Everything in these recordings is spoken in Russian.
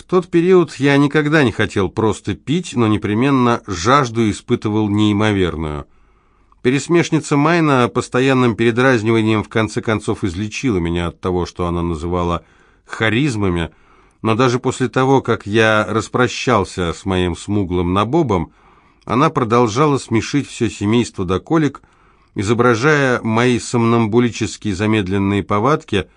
В тот период я никогда не хотел просто пить, но непременно жажду испытывал неимоверную. Пересмешница Майна постоянным передразниванием в конце концов излечила меня от того, что она называла харизмами, но даже после того, как я распрощался с моим смуглым набобом, она продолжала смешить все семейство до колик, изображая мои сомнамбулические замедленные повадки.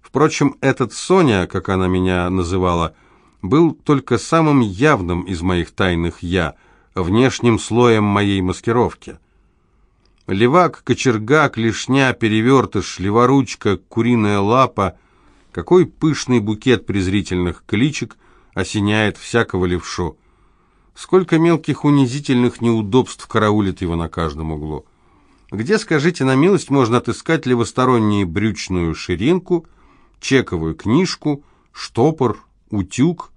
Впрочем, этот Соня, как она меня называла, был только самым явным из моих тайных «я», внешним слоем моей маскировки. Левак, кочерга, клешня, перевертыш, леворучка, куриная лапа — какой пышный букет презрительных кличек осеняет всякого левшу. Сколько мелких унизительных неудобств караулит его на каждом углу. Где, скажите на милость, можно отыскать левостороннюю брючную ширинку, чековую книжку, штопор, утюг?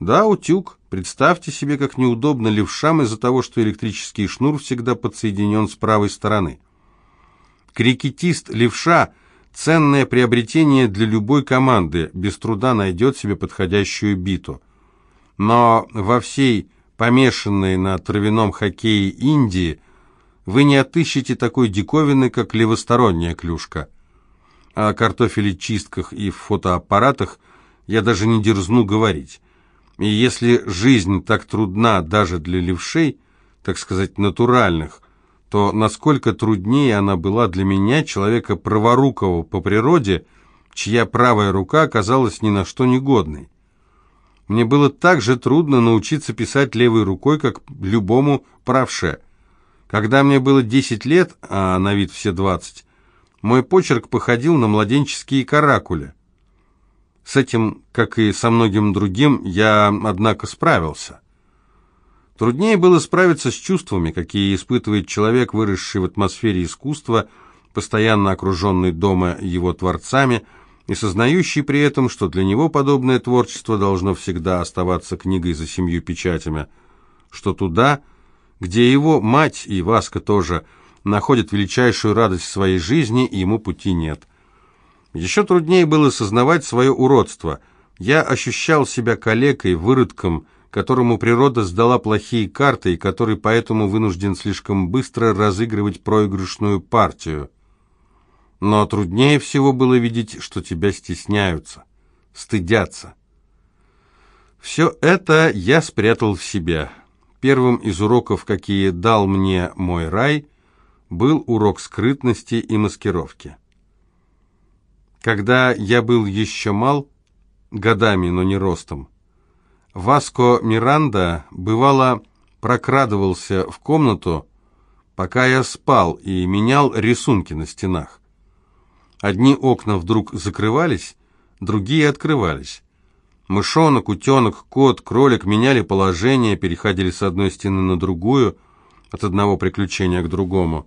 Да, утюг. Представьте себе, как неудобно левшам из-за того, что электрический шнур всегда подсоединен с правой стороны. Крикетист левша – Ценное приобретение для любой команды, без труда найдет себе подходящую биту. Но во всей помешанной на травяном хоккее Индии вы не отыщете такой диковины, как левосторонняя клюшка. О картофелечистках и фотоаппаратах я даже не дерзну говорить. И если жизнь так трудна даже для левшей, так сказать, натуральных, то насколько труднее она была для меня, человека праворукого по природе, чья правая рука оказалась ни на что негодной. Мне было так же трудно научиться писать левой рукой, как любому правше. Когда мне было 10 лет, а на вид все 20, мой почерк походил на младенческие каракули. С этим, как и со многим другим, я, однако, справился. Труднее было справиться с чувствами, какие испытывает человек, выросший в атмосфере искусства, постоянно окруженный дома его творцами и сознающий при этом, что для него подобное творчество должно всегда оставаться книгой за семью печатями, что туда, где его мать и Васка тоже находят величайшую радость в своей жизни, ему пути нет. Еще труднее было сознавать свое уродство. Я ощущал себя калекой, выродком, которому природа сдала плохие карты и который поэтому вынужден слишком быстро разыгрывать проигрышную партию. Но труднее всего было видеть, что тебя стесняются, стыдятся. Все это я спрятал в себя. Первым из уроков, какие дал мне мой рай, был урок скрытности и маскировки. Когда я был еще мал, годами, но не ростом, Васко Миранда, бывало, прокрадывался в комнату, пока я спал, и менял рисунки на стенах. Одни окна вдруг закрывались, другие открывались. Мышонок, утенок, кот, кролик меняли положение, переходили с одной стены на другую, от одного приключения к другому.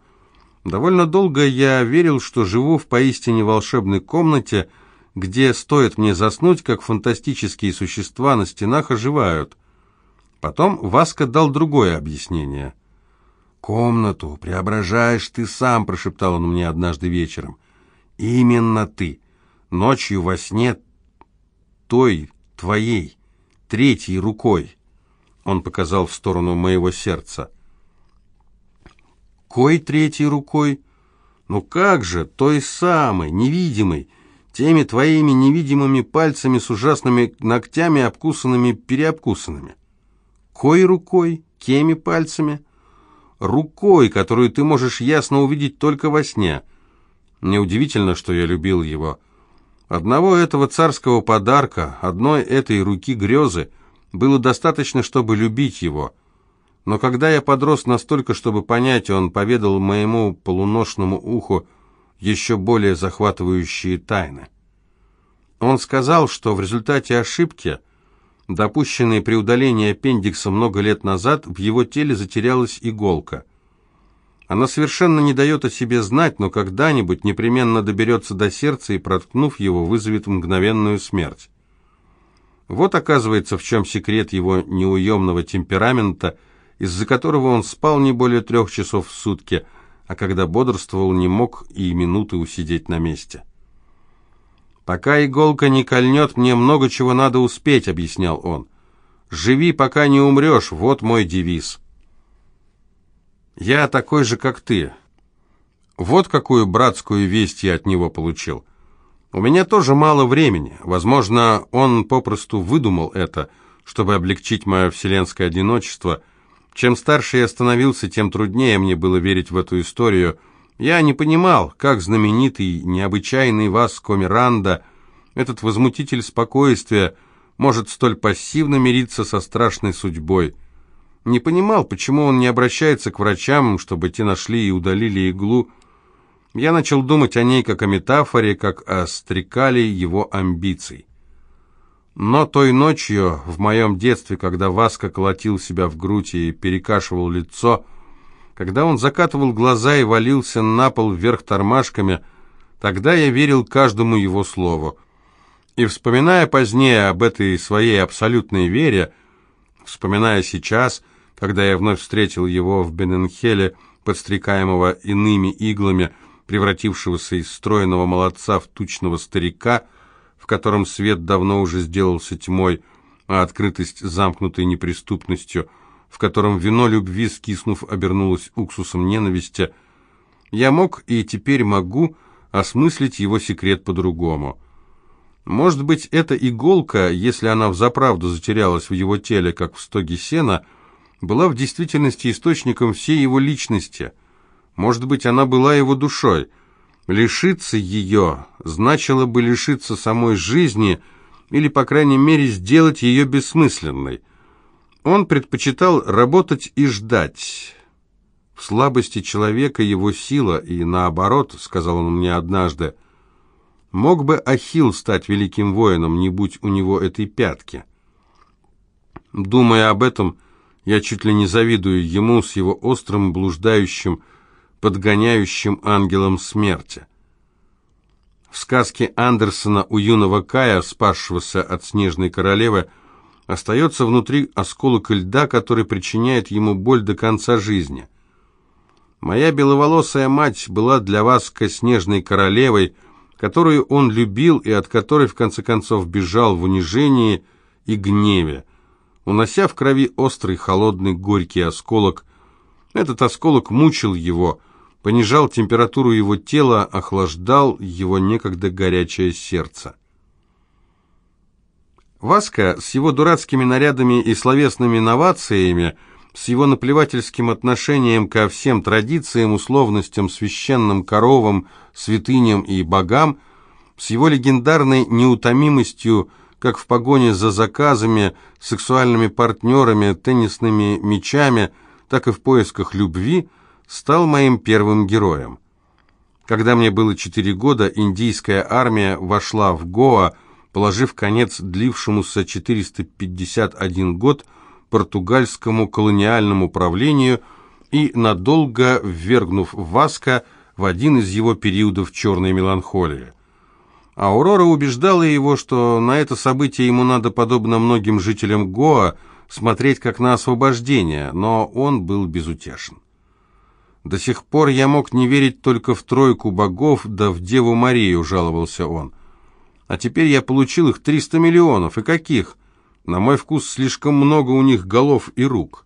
Довольно долго я верил, что живу в поистине волшебной комнате – где стоит мне заснуть, как фантастические существа на стенах оживают. Потом Васка дал другое объяснение. «Комнату преображаешь ты сам», — прошептал он мне однажды вечером. «Именно ты. Ночью во сне той, твоей, третьей рукой». Он показал в сторону моего сердца. «Кой третьей рукой?» «Ну как же, той самой, невидимой, теми твоими невидимыми пальцами с ужасными ногтями, обкусанными, переобкусанными. Кой рукой, кеми пальцами? Рукой, которую ты можешь ясно увидеть только во сне. Неудивительно, что я любил его. Одного этого царского подарка, одной этой руки грезы, было достаточно, чтобы любить его. Но когда я подрос настолько, чтобы понять, он поведал моему полуношному уху, еще более захватывающие тайны. Он сказал, что в результате ошибки, допущенной при удалении аппендикса много лет назад, в его теле затерялась иголка. Она совершенно не дает о себе знать, но когда-нибудь непременно доберется до сердца и, проткнув его, вызовет мгновенную смерть. Вот оказывается, в чем секрет его неуемного темперамента, из-за которого он спал не более трех часов в сутки – а когда бодрствовал, не мог и минуты усидеть на месте. «Пока иголка не кольнет, мне много чего надо успеть», — объяснял он. «Живи, пока не умрешь, вот мой девиз». «Я такой же, как ты». Вот какую братскую весть я от него получил. У меня тоже мало времени. Возможно, он попросту выдумал это, чтобы облегчить мое вселенское одиночество. Чем старше я становился, тем труднее мне было верить в эту историю — я не понимал, как знаменитый, необычайный Васко Миранда, этот возмутитель спокойствия, может столь пассивно мириться со страшной судьбой. Не понимал, почему он не обращается к врачам, чтобы те нашли и удалили иглу. Я начал думать о ней как о метафоре, как о стрекале его амбиций. Но той ночью, в моем детстве, когда Васка колотил себя в грудь и перекашивал лицо, — когда он закатывал глаза и валился на пол вверх тормашками, тогда я верил каждому его слову. И вспоминая позднее об этой своей абсолютной вере, вспоминая сейчас, когда я вновь встретил его в Бененхеле, подстрекаемого иными иглами, превратившегося из стройного молодца в тучного старика, в котором свет давно уже сделался тьмой, а открытость замкнутой неприступностью – в котором вино любви, скиснув, обернулось уксусом ненависти, я мог и теперь могу осмыслить его секрет по-другому. Может быть, эта иголка, если она взаправду затерялась в его теле, как в стоге сена, была в действительности источником всей его личности. Может быть, она была его душой. Лишиться ее значило бы лишиться самой жизни или, по крайней мере, сделать ее бессмысленной. Он предпочитал работать и ждать. В слабости человека его сила, и наоборот, сказал он мне однажды, мог бы Ахилл стать великим воином, не будь у него этой пятки. Думая об этом, я чуть ли не завидую ему с его острым, блуждающим, подгоняющим ангелом смерти. В сказке Андерсона у юного Кая, спасшегося от снежной королевы, остается внутри осколок льда, который причиняет ему боль до конца жизни. Моя беловолосая мать была для вас снежной королевой, которую он любил и от которой в конце концов бежал в унижении и гневе, унося в крови острый, холодный, горький осколок. Этот осколок мучил его, понижал температуру его тела, охлаждал его некогда горячее сердце. Васка с его дурацкими нарядами и словесными новациями, с его наплевательским отношением ко всем традициям, условностям, священным коровам, святыням и богам, с его легендарной неутомимостью, как в погоне за заказами, сексуальными партнерами, теннисными мячами, так и в поисках любви, стал моим первым героем. Когда мне было четыре года, индийская армия вошла в Гоа, положив конец длившемуся 451 год португальскому колониальному правлению и надолго ввергнув Васка в один из его периодов черной меланхолии. Аурора убеждала его, что на это событие ему надо, подобно многим жителям Гоа, смотреть как на освобождение, но он был безутешен. До сих пор я мог не верить только в тройку богов, да в Деву Марию, жаловался он. А теперь я получил их 300 миллионов. И каких? На мой вкус слишком много у них голов и рук.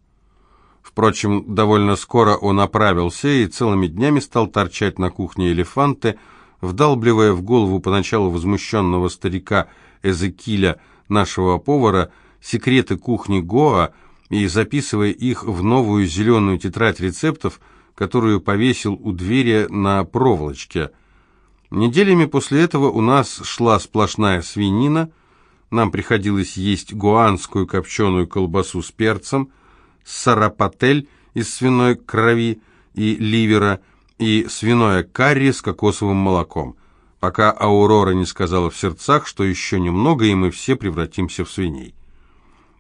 Впрочем, довольно скоро он оправился и целыми днями стал торчать на кухне элефанты, вдалбливая в голову поначалу возмущенного старика Эзекиля, нашего повара, секреты кухни Гоа и записывая их в новую зеленую тетрадь рецептов, которую повесил у двери на проволочке – Неделями после этого у нас шла сплошная свинина, нам приходилось есть гуанскую копченую колбасу с перцем, сарапатель из свиной крови и ливера и свиное карри с кокосовым молоком, пока Аурора не сказала в сердцах, что еще немного, и мы все превратимся в свиней.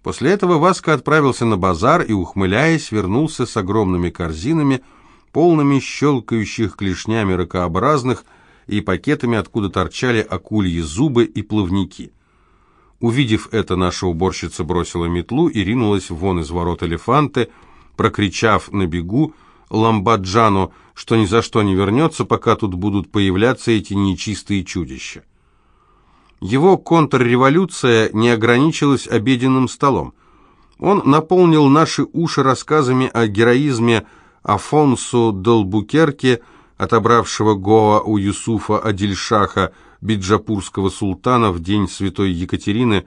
После этого Васка отправился на базар и, ухмыляясь, вернулся с огромными корзинами, полными щелкающих клешнями ракообразных, и пакетами, откуда торчали акульи зубы и плавники. Увидев это, наша уборщица бросила метлу и ринулась вон из ворот элефанты, прокричав на бегу Ламбаджану, что ни за что не вернется, пока тут будут появляться эти нечистые чудища. Его контрреволюция не ограничилась обеденным столом. Он наполнил наши уши рассказами о героизме Афонсу Долбукерке, отобравшего Гоа у Юсуфа Адильшаха, биджапурского султана в день святой Екатерины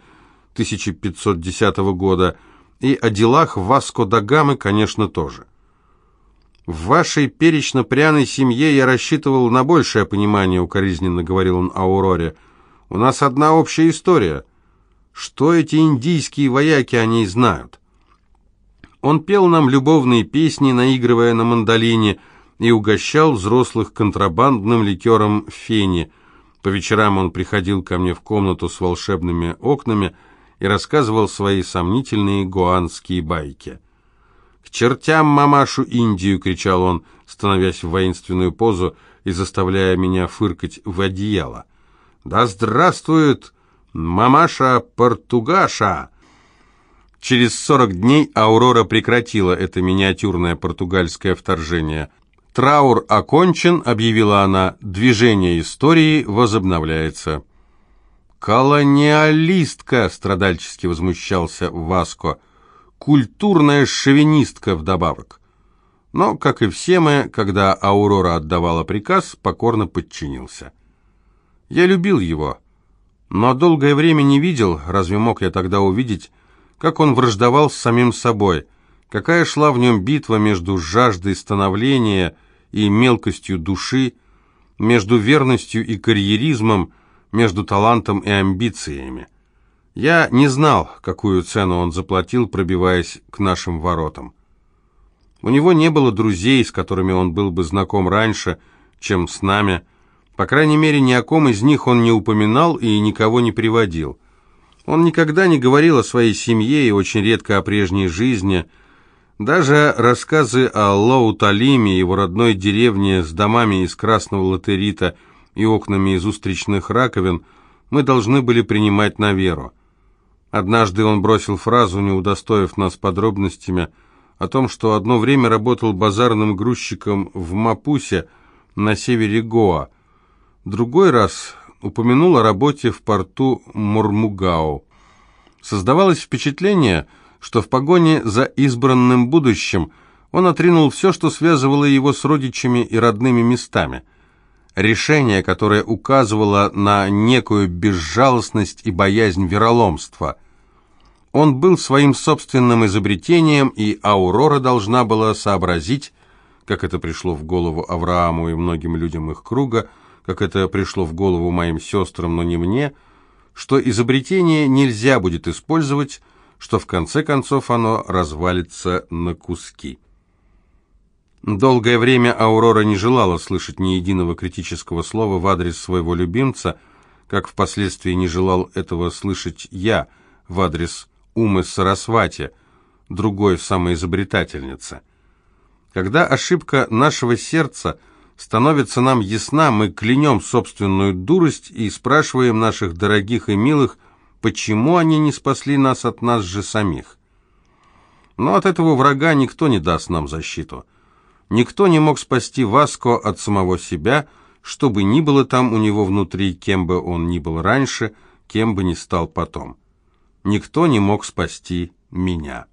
1510 года, и о делах Васко да Гамы, конечно, тоже. «В вашей перечно-пряной семье я рассчитывал на большее понимание», — укоризненно говорил он Ауроре. «У нас одна общая история. Что эти индийские вояки о ней знают?» Он пел нам любовные песни, наигрывая на мандолине, и угощал взрослых контрабандным ликером фени. По вечерам он приходил ко мне в комнату с волшебными окнами и рассказывал свои сомнительные гуанские байки. «К чертям мамашу Индию!» — кричал он, становясь в воинственную позу и заставляя меня фыркать в одеяло. «Да здравствует мамаша Португаша!» Через 40 дней Аурора прекратила это миниатюрное португальское вторжение. «Траур окончен», — объявила она, — «движение истории возобновляется». «Колониалистка!» — страдальчески возмущался Васко. «Культурная шовинистка вдобавок». Но, как и все мы, когда Аурора отдавала приказ, покорно подчинился. Я любил его, но долгое время не видел, разве мог я тогда увидеть, как он враждовал с самим собой, какая шла в нем битва между жаждой становления и мелкостью души, между верностью и карьеризмом, между талантом и амбициями. Я не знал, какую цену он заплатил, пробиваясь к нашим воротам. У него не было друзей, с которыми он был бы знаком раньше, чем с нами. По крайней мере, ни о ком из них он не упоминал и никого не приводил. Он никогда не говорил о своей семье и очень редко о прежней жизни. Даже рассказы о Лоу-Талиме, его родной деревне с домами из красного латерита и окнами из устричных раковин, мы должны были принимать на веру. Однажды он бросил фразу, не удостоив нас подробностями, о том, что одно время работал базарным грузчиком в Мапусе на севере Гоа. Другой раз упомянул о работе в порту Мурмугау. Создавалось впечатление, что в погоне за избранным будущим он отринул все, что связывало его с родичами и родными местами. Решение, которое указывало на некую безжалостность и боязнь вероломства. Он был своим собственным изобретением, и Аурора должна была сообразить, как это пришло в голову Аврааму и многим людям их круга, как это пришло в голову моим сестрам, но не мне, что изобретение нельзя будет использовать, что в конце концов оно развалится на куски. Долгое время Аурора не желала слышать ни единого критического слова в адрес своего любимца, как впоследствии не желал этого слышать я в адрес Умы Сарасвати, другой самоизобретательницы. Когда ошибка нашего сердца – становится нам ясна, мы клянем собственную дурость и спрашиваем наших дорогих и милых, почему они не спасли нас от нас же самих. Но от этого врага никто не даст нам защиту. Никто не мог спасти Васко от самого себя, что бы ни было там у него внутри, кем бы он ни был раньше, кем бы ни стал потом. Никто не мог спасти меня.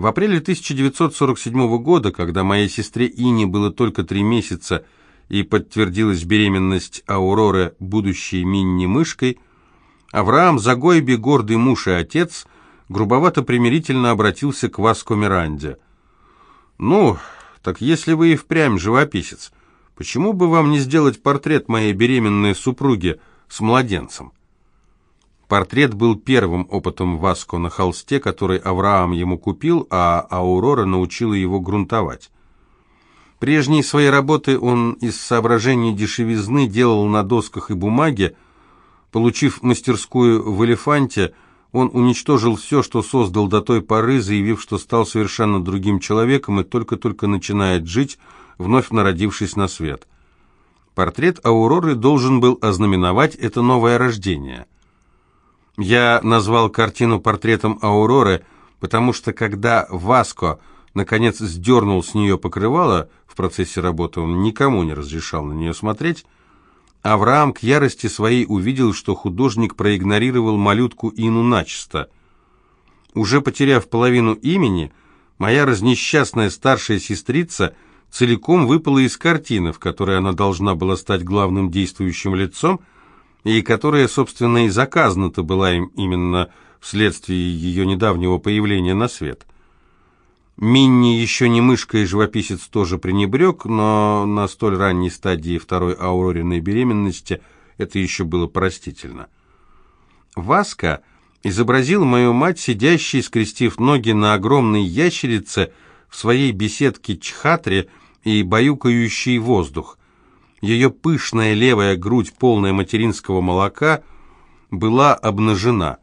В апреле 1947 года, когда моей сестре Ине было только три месяца и подтвердилась беременность Ауроры, будущей Минни-мышкой, Авраам Загойби, гордый муж и отец, грубовато-примирительно обратился к Васко Миранде. «Ну, так если вы и впрямь живописец, почему бы вам не сделать портрет моей беременной супруги с младенцем?» Портрет был первым опытом Васко на холсте, который Авраам ему купил, а Аурора научила его грунтовать. Прежние свои работы он из соображений дешевизны делал на досках и бумаге. Получив мастерскую в «Элефанте», он уничтожил все, что создал до той поры, заявив, что стал совершенно другим человеком и только-только начинает жить, вновь народившись на свет. Портрет Ауроры должен был ознаменовать это новое рождение – я назвал картину портретом Ауроры, потому что когда Васко наконец сдернул с нее покрывало, в процессе работы он никому не разрешал на нее смотреть, Авраам к ярости своей увидел, что художник проигнорировал малютку Ину начисто. Уже потеряв половину имени, моя разнесчастная старшая сестрица целиком выпала из картины, в которой она должна была стать главным действующим лицом, и которая, собственно, и заказана-то была им именно вследствие ее недавнего появления на свет. Минни еще не мышка и живописец тоже пренебрег, но на столь ранней стадии второй аурориной беременности это еще было простительно. Васка изобразил мою мать, сидящей, скрестив ноги на огромной ящерице в своей беседке Чхатре и баюкающей воздух. Ее пышная левая грудь, полная материнского молока, была обнажена.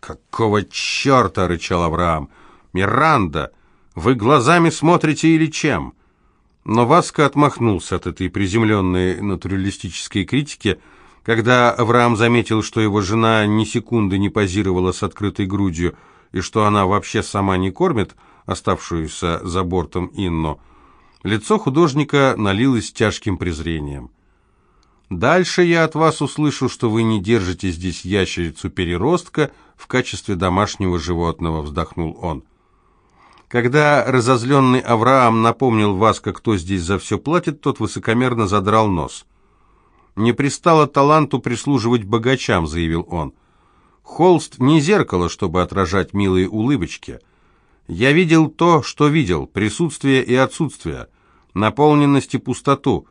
«Какого черта!» — рычал Авраам. «Миранда!» Вы глазами смотрите или чем?» Но Васка отмахнулся от этой приземленной натуралистической критики, когда Авраам заметил, что его жена ни секунды не позировала с открытой грудью и что она вообще сама не кормит оставшуюся за бортом Инну, лицо художника налилось тяжким презрением. «Дальше я от вас услышу, что вы не держите здесь ящерицу-переростка в качестве домашнего животного», — вздохнул он. Когда разозленный Авраам напомнил Васка, кто здесь за все платит, тот высокомерно задрал нос. «Не пристало таланту прислуживать богачам», — заявил он. «Холст не зеркало, чтобы отражать милые улыбочки. Я видел то, что видел, присутствие и отсутствие, наполненность и пустоту.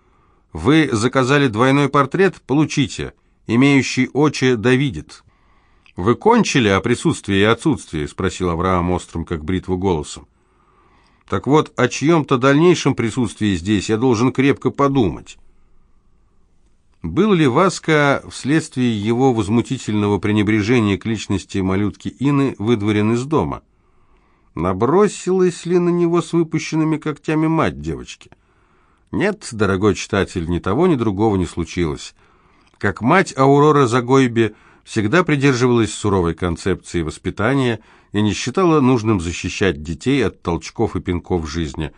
Вы заказали двойной портрет? Получите. Имеющий очи да видит». «Вы кончили о присутствии и отсутствии?» — спросил Авраам острым, как бритву, голосом. Так вот, о чьем-то дальнейшем присутствии здесь я должен крепко подумать. Был ли Васка вследствие его возмутительного пренебрежения к личности малютки Ины выдворен из дома? Набросилась ли на него с выпущенными когтями мать девочки? Нет, дорогой читатель, ни того, ни другого не случилось. Как мать Аурора Загойбе всегда придерживалась суровой концепции воспитания – и не считала нужным защищать детей от толчков и пинков жизни.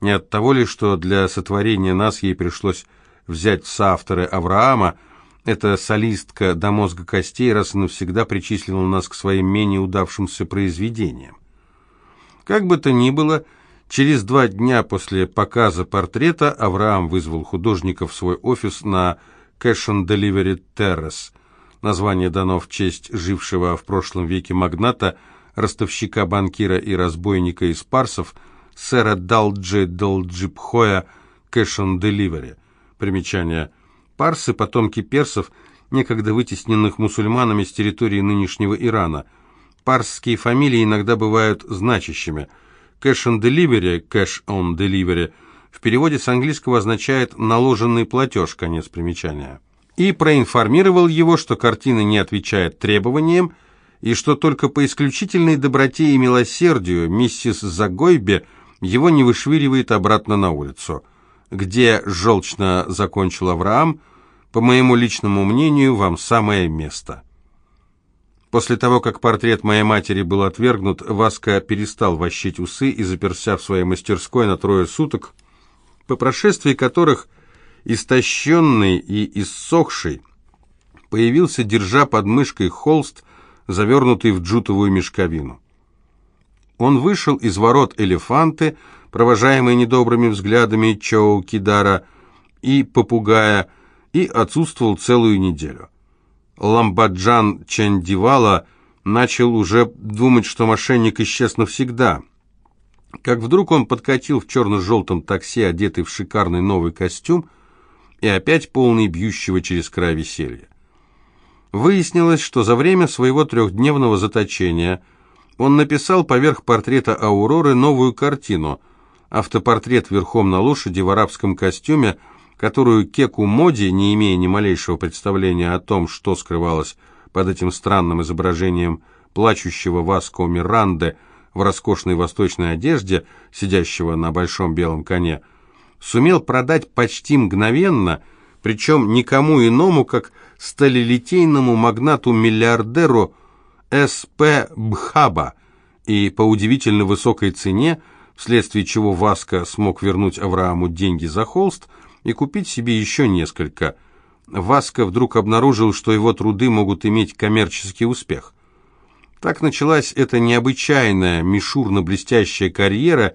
Не от того ли, что для сотворения нас ей пришлось взять соавторы Авраама, эта солистка до мозга костей раз и навсегда причислила нас к своим менее удавшимся произведениям. Как бы то ни было, через два дня после показа портрета Авраам вызвал художника в свой офис на Cash on Delivery Terrace. Название дано в честь жившего в прошлом веке магната – ростовщика, банкира и разбойника из парсов, сэра Далджи Далджипхоя Кэшон Деливери. Примечание. Парсы – потомки персов, некогда вытесненных мусульманами с территории нынешнего Ирана. Парсские фамилии иногда бывают значащими. Cash on delivery, cash on delivery в переводе с английского означает «наложенный платеж», конец примечания. И проинформировал его, что картина не отвечает требованиям, и что только по исключительной доброте и милосердию миссис Загойбе его не вышвыривает обратно на улицу, где, желчно закончил Авраам, по моему личному мнению, вам самое место. После того, как портрет моей матери был отвергнут, Васка перестал вощить усы и заперся в своей мастерской на трое суток, по прошествии которых истощенный и иссохший появился, держа под мышкой холст, завернутый в джутовую мешковину. Он вышел из ворот элефанты, провожаемый недобрыми взглядами Чоу Кидара и попугая, и отсутствовал целую неделю. Ламбаджан Чандивала начал уже думать, что мошенник исчез навсегда. Как вдруг он подкатил в черно-желтом такси, одетый в шикарный новый костюм, и опять полный бьющего через край веселья. Выяснилось, что за время своего трехдневного заточения он написал поверх портрета Ауроры новую картину – автопортрет верхом на лошади в арабском костюме, которую Кеку Моди, не имея ни малейшего представления о том, что скрывалось под этим странным изображением плачущего Васко Миранде в роскошной восточной одежде, сидящего на большом белом коне, сумел продать почти мгновенно, причем никому иному, как сталелитейному магнату-миллиардеру С.П. Бхаба и по удивительно высокой цене, вследствие чего Васка смог вернуть Аврааму деньги за холст и купить себе еще несколько. Васко вдруг обнаружил, что его труды могут иметь коммерческий успех. Так началась эта необычайная, мишурно-блестящая карьера,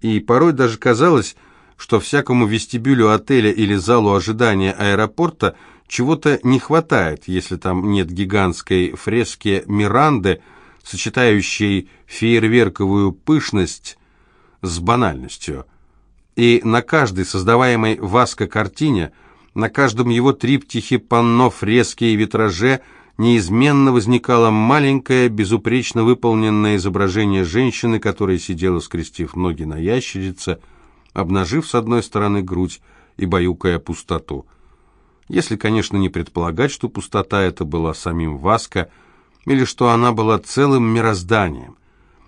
и порой даже казалось, что всякому вестибюлю отеля или залу ожидания аэропорта чего-то не хватает, если там нет гигантской фрески Миранды, сочетающей фейерверковую пышность с банальностью. И на каждой создаваемой Васко картине, на каждом его триптихе, панно, фреске и витраже неизменно возникало маленькое, безупречно выполненное изображение женщины, которая сидела, скрестив ноги на ящерице, обнажив с одной стороны грудь и баюкая пустоту. Если, конечно, не предполагать, что пустота это была самим Васко, или что она была целым мирозданием.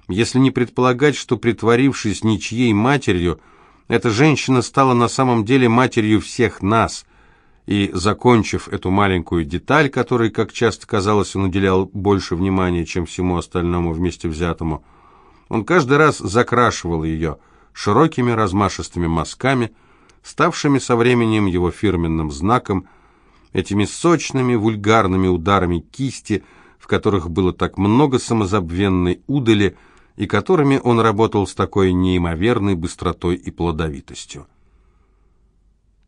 Если не предполагать, что, притворившись ничьей матерью, эта женщина стала на самом деле матерью всех нас, и, закончив эту маленькую деталь, которой, как часто казалось, он уделял больше внимания, чем всему остальному вместе взятому, он каждый раз закрашивал ее широкими размашистыми мазками, ставшими со временем его фирменным знаком, этими сочными вульгарными ударами кисти, в которых было так много самозабвенной удали, и которыми он работал с такой неимоверной быстротой и плодовитостью.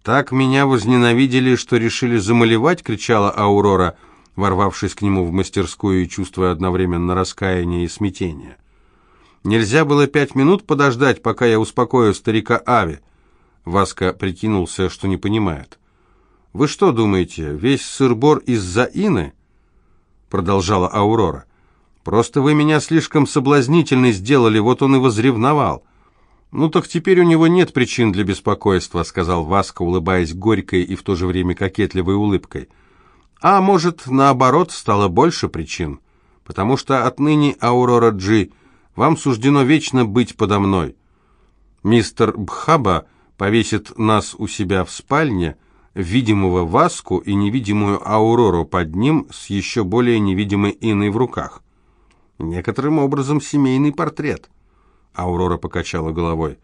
«Так меня возненавидели, что решили замалевать!» — кричала Аурора, ворвавшись к нему в мастерскую и чувствуя одновременно раскаяние и смятение. «Нельзя было пять минут подождать, пока я успокою старика Ави?» Васка прикинулся, что не понимает. «Вы что думаете, весь сыр-бор из-за Ины?» Продолжала Аурора. Просто вы меня слишком соблазнительной сделали, вот он и возревновал. Ну так теперь у него нет причин для беспокойства, сказал Васко, улыбаясь горькой и в то же время кокетливой улыбкой. А может, наоборот, стало больше причин, потому что отныне, Аурора Джи, вам суждено вечно быть подо мной. Мистер Бхаба повесит нас у себя в спальне, видимого Васку и невидимую Аурору под ним с еще более невидимой Иной в руках. Некоторым образом семейный портрет. Аурора покачала головой.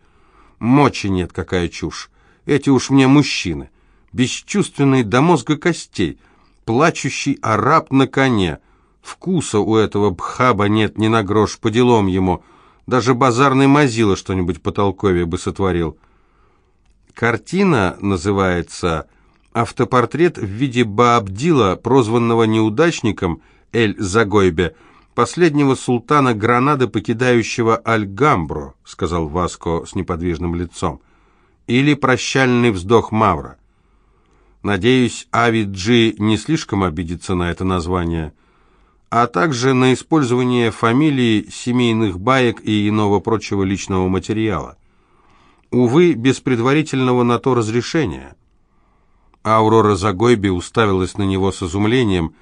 Мочи нет, какая чушь. Эти уж мне мужчины. Бесчувственные до мозга костей. Плачущий араб на коне. Вкуса у этого бхаба нет ни на грош, по делам ему. Даже базарный мазила что-нибудь потолковее бы сотворил. Картина называется «Автопортрет в виде Баабдила, прозванного неудачником Эль-Загойбе», последнего султана Гранады, покидающего Альгамбро», — сказал Васко с неподвижным лицом, — «или прощальный вздох Мавра». Надеюсь, Авиджи не слишком обидится на это название, а также на использование фамилии, семейных баек и иного прочего личного материала. Увы, без предварительного на то разрешения. Аурора Загойби уставилась на него с изумлением,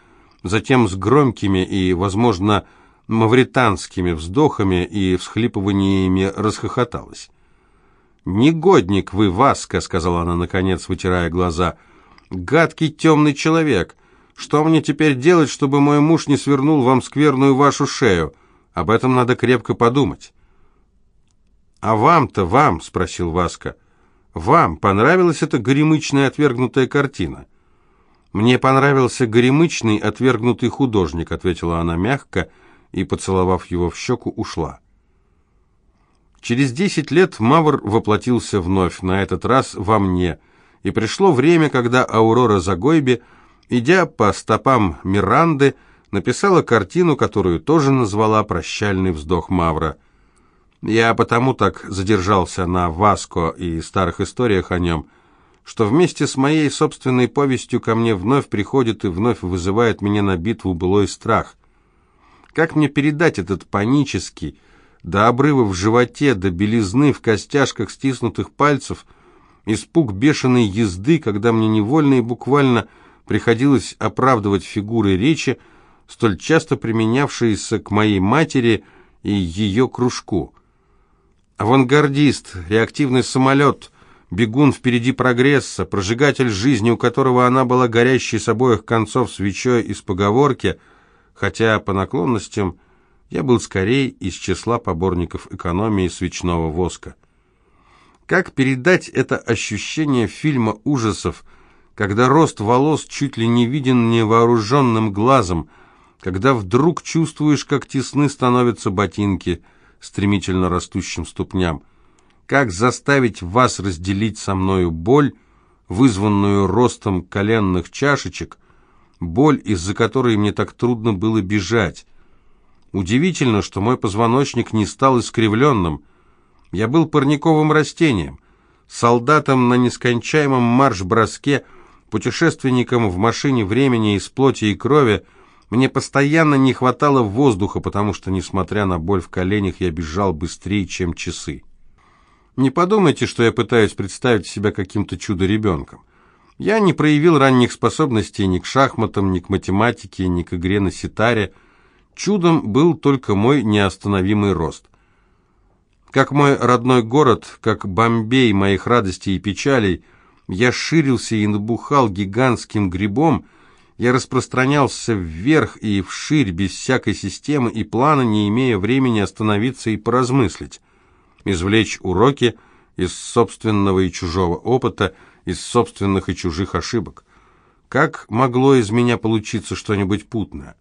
затем с громкими и, возможно, мавританскими вздохами и всхлипываниями расхохоталась. «Негодник вы, Васка!» — сказала она, наконец, вытирая глаза. «Гадкий темный человек! Что мне теперь делать, чтобы мой муж не свернул вам скверную вашу шею? Об этом надо крепко подумать». «А вам-то, вам?» — спросил Васка. «Вам понравилась эта горемычная отвергнутая картина?» «Мне понравился горемычный, отвергнутый художник», — ответила она мягко и, поцеловав его в щеку, ушла. Через десять лет Мавр воплотился вновь, на этот раз во мне, и пришло время, когда Аурора Загойби, идя по стопам Миранды, написала картину, которую тоже назвала «Прощальный вздох Мавра». Я потому так задержался на Васко и старых историях о нем — что вместе с моей собственной повестью ко мне вновь приходит и вновь вызывает меня на битву былой страх. Как мне передать этот панический, до обрыва в животе, до белизны в костяшках стиснутых пальцев, испуг бешеной езды, когда мне невольно и буквально приходилось оправдывать фигуры речи, столь часто применявшиеся к моей матери и ее кружку. Авангардист, реактивный самолет, бегун впереди прогресса, прожигатель жизни, у которого она была горящей с обоих концов свечой из поговорки, хотя по наклонностям я был скорее из числа поборников экономии свечного воска. Как передать это ощущение фильма ужасов, когда рост волос чуть ли не виден невооруженным глазом, когда вдруг чувствуешь, как тесны становятся ботинки стремительно растущим ступням, как заставить вас разделить со мною боль, вызванную ростом коленных чашечек, боль, из-за которой мне так трудно было бежать. Удивительно, что мой позвоночник не стал искривленным. Я был парниковым растением, солдатом на нескончаемом марш-броске, путешественником в машине времени из плоти и крови. Мне постоянно не хватало воздуха, потому что, несмотря на боль в коленях, я бежал быстрее, чем часы. Не подумайте, что я пытаюсь представить себя каким-то чудо-ребенком. Я не проявил ранних способностей ни к шахматам, ни к математике, ни к игре на ситаре. Чудом был только мой неостановимый рост. Как мой родной город, как Бомбей моих радостей и печалей, я ширился и набухал гигантским грибом, я распространялся вверх и вширь без всякой системы и плана, не имея времени остановиться и поразмыслить, извлечь уроки из собственного и чужого опыта, из собственных и чужих ошибок. Как могло из меня получиться что-нибудь путное?